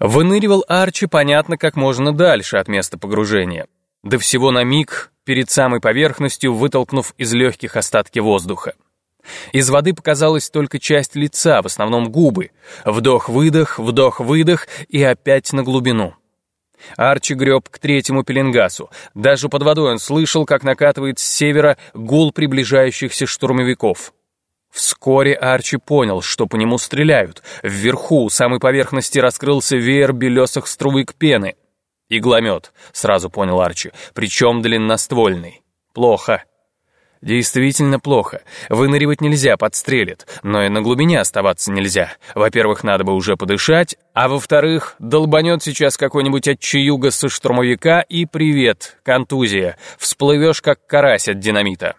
Выныривал Арчи, понятно, как можно дальше от места погружения. Да всего на миг, перед самой поверхностью, вытолкнув из легких остатки воздуха. Из воды показалась только часть лица, в основном губы. Вдох-выдох, вдох-выдох и опять на глубину. Арчи греб к третьему пеленгасу. Даже под водой он слышал, как накатывает с севера гул приближающихся штурмовиков. Вскоре Арчи понял, что по нему стреляют. Вверху, у самой поверхности, раскрылся веер белесых струйк пены. «Игломет», — сразу понял Арчи, причем длинноствольный. «Плохо». Действительно плохо. Выныривать нельзя, подстрелит. Но и на глубине оставаться нельзя. Во-первых, надо бы уже подышать, а во-вторых, долбанет сейчас какой-нибудь отчаюга со штурмовика и привет, контузия. Всплывешь, как карась от динамита.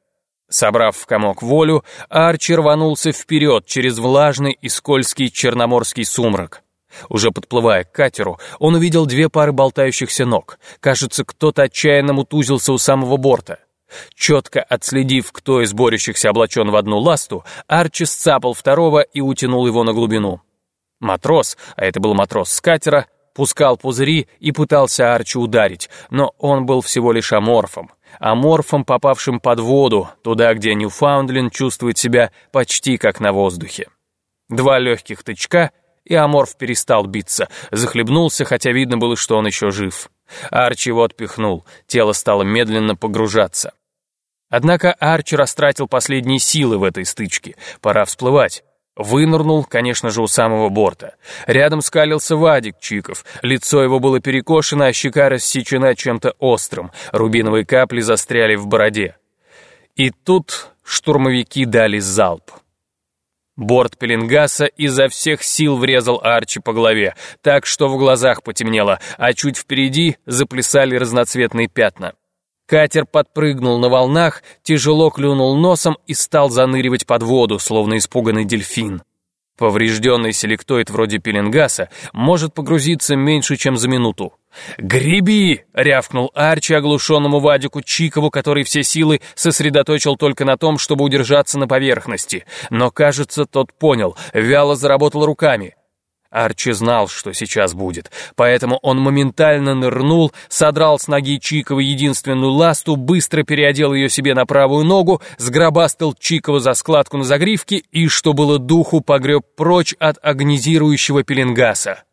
Собрав в комок волю, Арчи рванулся вперед через влажный и скользкий черноморский сумрак. Уже подплывая к катеру, он увидел две пары болтающихся ног. Кажется, кто-то отчаянно мутузился у самого борта. Четко отследив, кто из борющихся облачен в одну ласту, Арчи сцапал второго и утянул его на глубину. Матрос, а это был матрос с катера, пускал пузыри и пытался Арчи ударить, но он был всего лишь аморфом. Аморфом, попавшим под воду, туда, где Ньюфаундленд чувствует себя почти как на воздухе. Два легких тычка, и Аморф перестал биться, захлебнулся, хотя видно было, что он еще жив. Арчи его отпихнул, тело стало медленно погружаться. Однако Арчи растратил последние силы в этой стычке, пора всплывать. Вынырнул, конечно же, у самого борта. Рядом скалился Вадик Чиков. Лицо его было перекошено, а щека рассечена чем-то острым. Рубиновые капли застряли в бороде. И тут штурмовики дали залп. Борт пеленгаса изо всех сил врезал Арчи по голове, так что в глазах потемнело, а чуть впереди заплясали разноцветные пятна. Катер подпрыгнул на волнах, тяжело клюнул носом и стал заныривать под воду, словно испуганный дельфин. Поврежденный селектоид вроде пеленгаса может погрузиться меньше, чем за минуту. «Греби!» — рявкнул Арчи оглушенному Вадику Чикову, который все силы сосредоточил только на том, чтобы удержаться на поверхности. Но, кажется, тот понял, вяло заработал руками. Арчи знал, что сейчас будет, поэтому он моментально нырнул, содрал с ноги Чикова единственную ласту, быстро переодел ее себе на правую ногу, сгробастал Чикова за складку на загривке и, что было духу, погреб прочь от агонизирующего пеленгаса.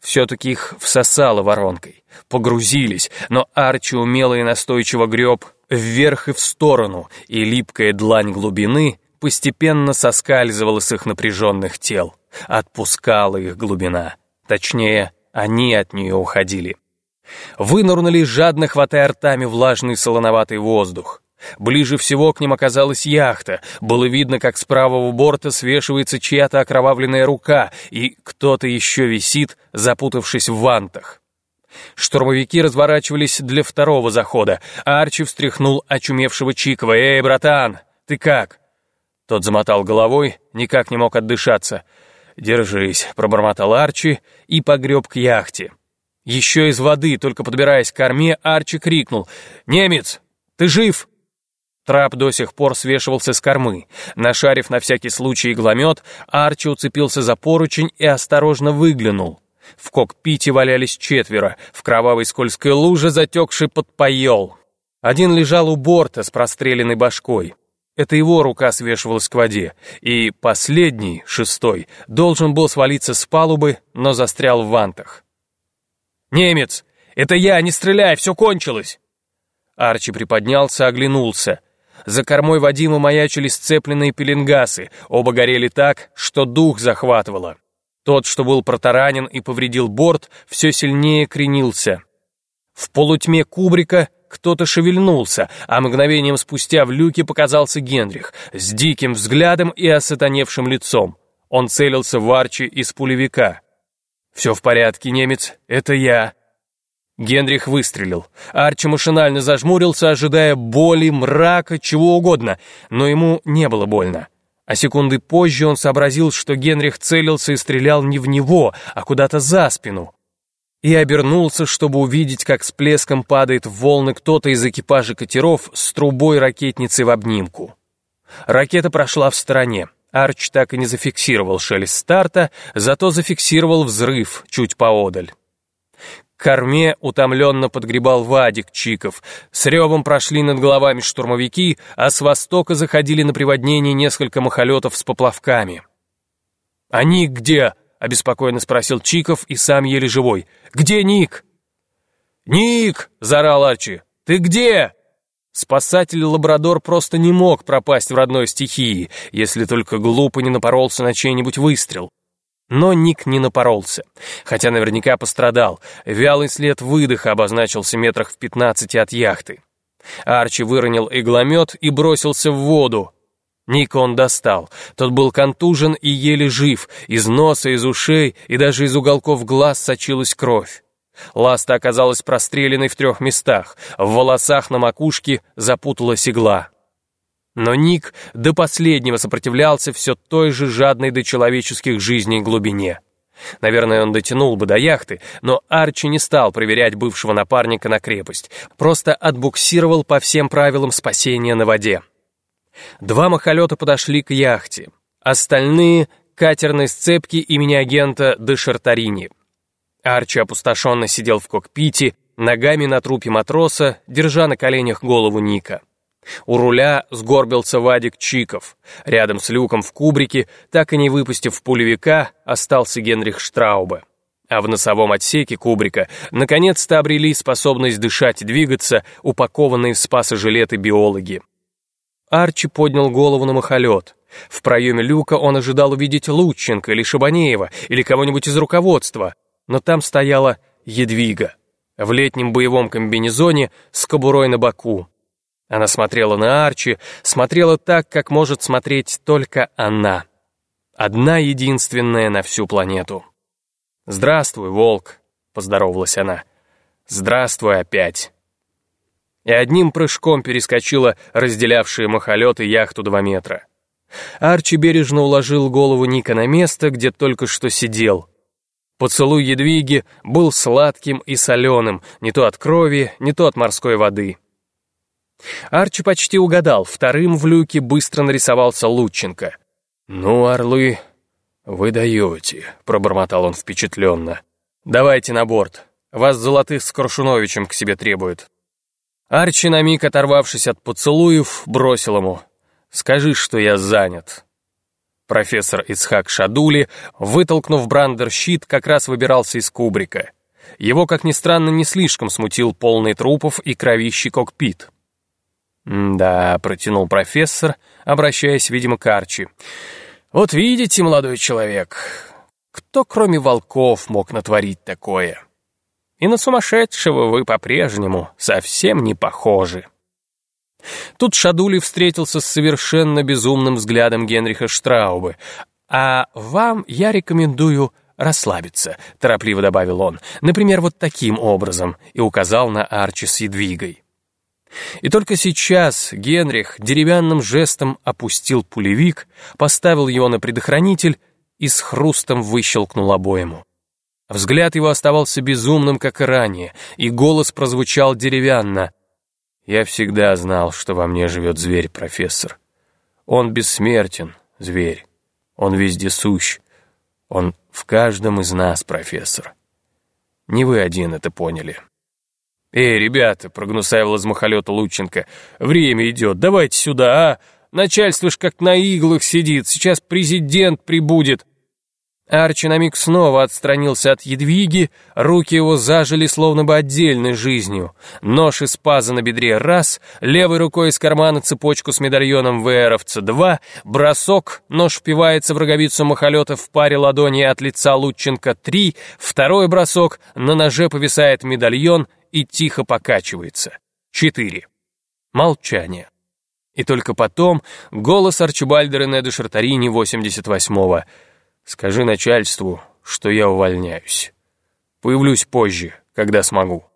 Все-таки их всосало воронкой, погрузились, но Арчи умело и настойчиво греб вверх и в сторону, и липкая длань глубины постепенно соскальзывала с их напряженных тел. Отпускала их глубина. Точнее, они от нее уходили. Вынурнули, жадно хватая ртами влажный солоноватый воздух. Ближе всего к ним оказалась яхта. Было видно, как с правого борта свешивается чья-то окровавленная рука, и кто-то еще висит, запутавшись в вантах. Штурмовики разворачивались для второго захода, Арчи встряхнул очумевшего Чикова. «Эй, братан, ты как?» Тот замотал головой, никак не мог отдышаться. «Держись», — пробормотал Арчи и погреб к яхте. Еще из воды, только подбираясь к корме, Арчи крикнул «Немец, ты жив?» Трап до сих пор свешивался с кормы. Нашарив на всякий случай игломет, Арчи уцепился за поручень и осторожно выглянул. В кокпите валялись четверо, в кровавой скользкой луже затекший подпоел. Один лежал у борта с простреленной башкой. Это его рука свешивалась к воде, и последний, шестой, должен был свалиться с палубы, но застрял в вантах. «Немец! Это я! Не стреляй! Все кончилось!» Арчи приподнялся, оглянулся. За кормой Вадима маячили сцепленные пеленгасы, оба горели так, что дух захватывало. Тот, что был протаранен и повредил борт, все сильнее кренился. В полутьме кубрика кто-то шевельнулся, а мгновением спустя в люке показался Генрих с диким взглядом и осатаневшим лицом. Он целился в Арчи из пулевика. «Все в порядке, немец, это я». Генрих выстрелил. Арчи машинально зажмурился, ожидая боли, мрака, чего угодно, но ему не было больно. А секунды позже он сообразил, что Генрих целился и стрелял не в него, а куда-то за спину и обернулся, чтобы увидеть, как с плеском падает в волны кто-то из экипажа катеров с трубой ракетницы в обнимку. Ракета прошла в стороне. Арч так и не зафиксировал шелест старта, зато зафиксировал взрыв чуть поодаль. К корме утомленно подгребал Вадик Чиков. С ревом прошли над головами штурмовики, а с востока заходили на приводнение несколько махолетов с поплавками. «А Ник где?» — обеспокоенно спросил Чиков и сам еле живой. «Где Ник?» «Ник!» — заорал Арчи. «Ты где?» Спасатель-лабрадор просто не мог пропасть в родной стихии, если только глупо не напоролся на чей-нибудь выстрел. Но Ник не напоролся, хотя наверняка пострадал. Вялый след выдоха обозначился метрах в пятнадцати от яхты. Арчи выронил игломет и бросился в воду. Ник он достал. Тот был контужен и еле жив. Из носа, из ушей и даже из уголков глаз сочилась кровь. Ласта оказалась простреленной в трех местах, в волосах на макушке запуталась игла. Но Ник до последнего сопротивлялся все той же жадной до человеческих жизней глубине. Наверное, он дотянул бы до яхты, но Арчи не стал проверять бывшего напарника на крепость, просто отбуксировал по всем правилам спасения на воде. Два махолета подошли к яхте, остальные — катерной сцепки имени агента де Шартарини. Арчи опустошенно сидел в кокпите, ногами на трупе матроса, держа на коленях голову Ника. У руля сгорбился Вадик Чиков. Рядом с люком в кубрике, так и не выпустив пулевика, остался Генрих Штраубе. А в носовом отсеке кубрика наконец-то обрели способность дышать и двигаться упакованные в спасожилеты биологи. Арчи поднял голову на махолет. В проеме люка он ожидал увидеть Лученко или Шабанеева, или кого-нибудь из руководства — но там стояла Едвига в летнем боевом комбинезоне с кобурой на боку. Она смотрела на Арчи, смотрела так, как может смотреть только она. Одна единственная на всю планету. «Здравствуй, волк», — поздоровалась она. «Здравствуй опять». И одним прыжком перескочила разделявшие махолет и яхту два метра. Арчи бережно уложил голову Ника на место, где только что сидел, Поцелуй Едвиги был сладким и соленым, не то от крови, не то от морской воды. Арчи почти угадал, вторым в люке быстро нарисовался Лученко. «Ну, орлы, вы даете», — пробормотал он впечатленно. «Давайте на борт, вас золотых с Крушуновичем к себе требуют». Арчи, на миг оторвавшись от поцелуев, бросил ему. «Скажи, что я занят». Профессор Ицхак Шадули, вытолкнув брандер-щит, как раз выбирался из кубрика. Его, как ни странно, не слишком смутил полный трупов и кровищий кокпит. «Да», — протянул профессор, обращаясь, видимо, к Арчи. «Вот видите, молодой человек, кто, кроме волков, мог натворить такое? И на сумасшедшего вы по-прежнему совсем не похожи». Тут Шадули встретился с совершенно безумным взглядом Генриха Штраубы. «А вам я рекомендую расслабиться», — торопливо добавил он. «Например, вот таким образом», — и указал на Арчи с едвигой. И только сейчас Генрих деревянным жестом опустил пулевик, поставил его на предохранитель и с хрустом выщелкнул обойму. Взгляд его оставался безумным, как и ранее, и голос прозвучал деревянно. Я всегда знал, что во мне живет зверь, профессор. Он бессмертен, зверь. Он вездесущ. Он в каждом из нас, профессор. Не вы один это поняли. «Эй, ребята!» — прогнусавил из махолета Лученко. «Время идет, давайте сюда, а! Начальство ж как на иглах сидит, сейчас президент прибудет!» Арчи на миг снова отстранился от едвиги, руки его зажили словно бы отдельной жизнью. Нож из паза на бедре раз, левой рукой из кармана цепочку с медальоном ВРовца два, бросок, нож впивается в роговицу махолета в паре ладони от лица Лученко три, второй бросок, на ноже повисает медальон и тихо покачивается. Четыре. Молчание. И только потом голос Арчибальда Рене де Шартарини 88-го — Скажи начальству, что я увольняюсь. Появлюсь позже, когда смогу.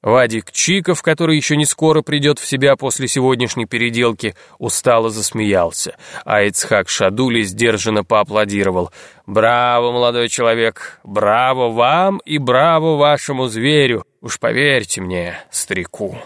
Вадик Чиков, который еще не скоро придет в себя после сегодняшней переделки, устало засмеялся, а Ицхак Шадули сдержанно поаплодировал. «Браво, молодой человек! Браво вам и браво вашему зверю! Уж поверьте мне, старику!»